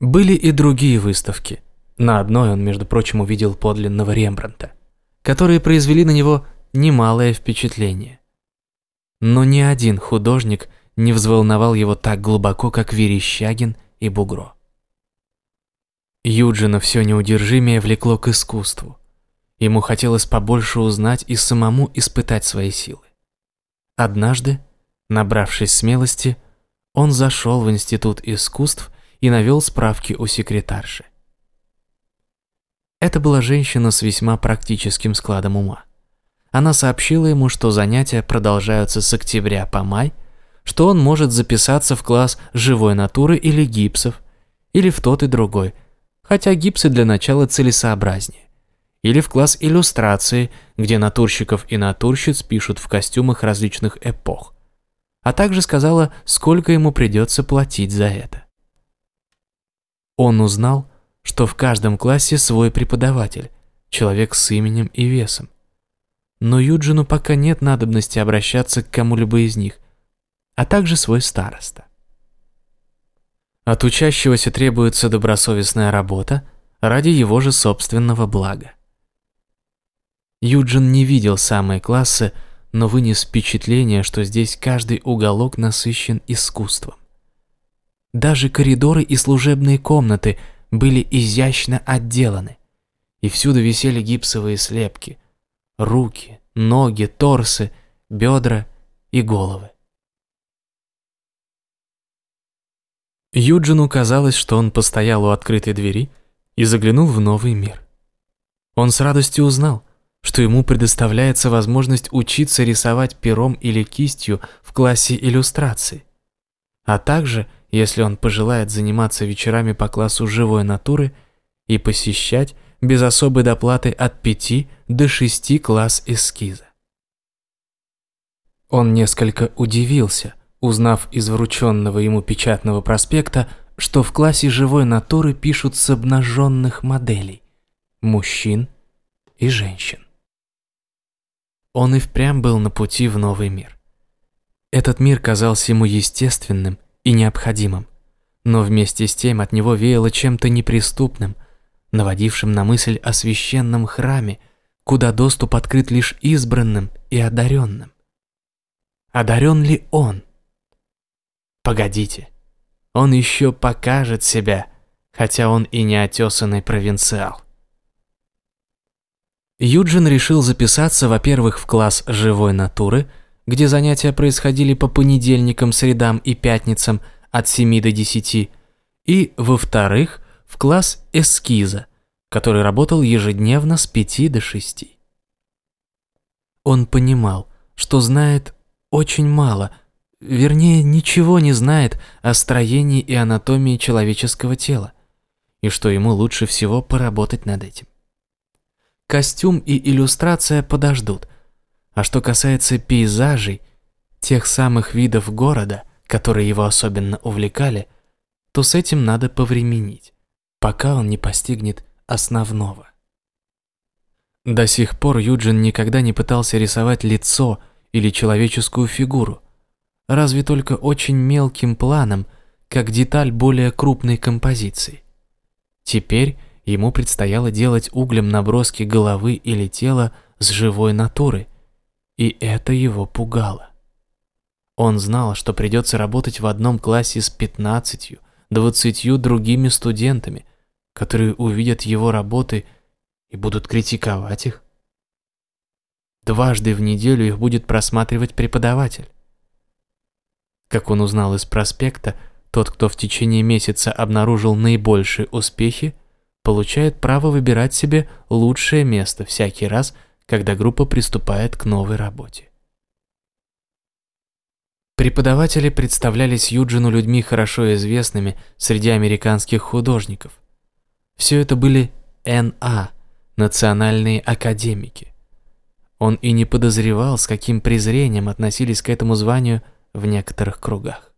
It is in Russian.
Были и другие выставки. На одной он, между прочим, увидел подлинного Рембранта, которые произвели на него немалое впечатление. Но ни один художник не взволновал его так глубоко, как Верещагин и Бугро. Юджина все неудержимее влекло к искусству. Ему хотелось побольше узнать и самому испытать свои силы. Однажды, набравшись смелости, он зашел в Институт искусств и навел справки у секретарши. Это была женщина с весьма практическим складом ума. Она сообщила ему, что занятия продолжаются с октября по май, что он может записаться в класс живой натуры или гипсов, или в тот и другой, хотя гипсы для начала целесообразнее, или в класс иллюстрации, где натурщиков и натурщиц пишут в костюмах различных эпох, а также сказала, сколько ему придется платить за это. Он узнал, что в каждом классе свой преподаватель, человек с именем и весом. Но Юджину пока нет надобности обращаться к кому-либо из них, а также свой староста. От учащегося требуется добросовестная работа ради его же собственного блага. Юджин не видел самые классы, но вынес впечатление, что здесь каждый уголок насыщен искусством. Даже коридоры и служебные комнаты были изящно отделаны, и всюду висели гипсовые слепки, руки, ноги, торсы, бедра и головы. Юджину казалось, что он постоял у открытой двери и заглянул в новый мир. Он с радостью узнал, что ему предоставляется возможность учиться рисовать пером или кистью в классе иллюстрации, а также, если он пожелает заниматься вечерами по классу живой натуры и посещать без особой доплаты от 5 до 6 класс эскиза. Он несколько удивился, узнав из врученного ему печатного проспекта, что в классе живой натуры пишут с обнаженных моделей – мужчин и женщин. Он и впрямь был на пути в новый мир. Этот мир казался ему естественным и необходимым, но вместе с тем от него веяло чем-то неприступным – наводившим на мысль о священном храме, куда доступ открыт лишь избранным и одаренным. Одарен ли он? Погодите, он еще покажет себя, хотя он и не отесанный провинциал. Юджин решил записаться, во-первых, в класс живой натуры, где занятия происходили по понедельникам, средам и пятницам от 7 до 10, и, во-вторых, в класс эскиза, который работал ежедневно с 5 до 6. Он понимал, что знает очень мало, вернее, ничего не знает о строении и анатомии человеческого тела, и что ему лучше всего поработать над этим. Костюм и иллюстрация подождут, а что касается пейзажей, тех самых видов города, которые его особенно увлекали, то с этим надо повременить пока он не постигнет основного. До сих пор Юджин никогда не пытался рисовать лицо или человеческую фигуру, разве только очень мелким планом, как деталь более крупной композиции. Теперь ему предстояло делать углем наброски головы или тела с живой натуры, и это его пугало. Он знал, что придется работать в одном классе с 15, 20 другими студентами, которые увидят его работы и будут критиковать их. Дважды в неделю их будет просматривать преподаватель. Как он узнал из проспекта, тот, кто в течение месяца обнаружил наибольшие успехи, получает право выбирать себе лучшее место всякий раз, когда группа приступает к новой работе. Преподаватели представлялись Юджину людьми хорошо известными среди американских художников. Все это были Н.А., национальные академики. Он и не подозревал, с каким презрением относились к этому званию в некоторых кругах.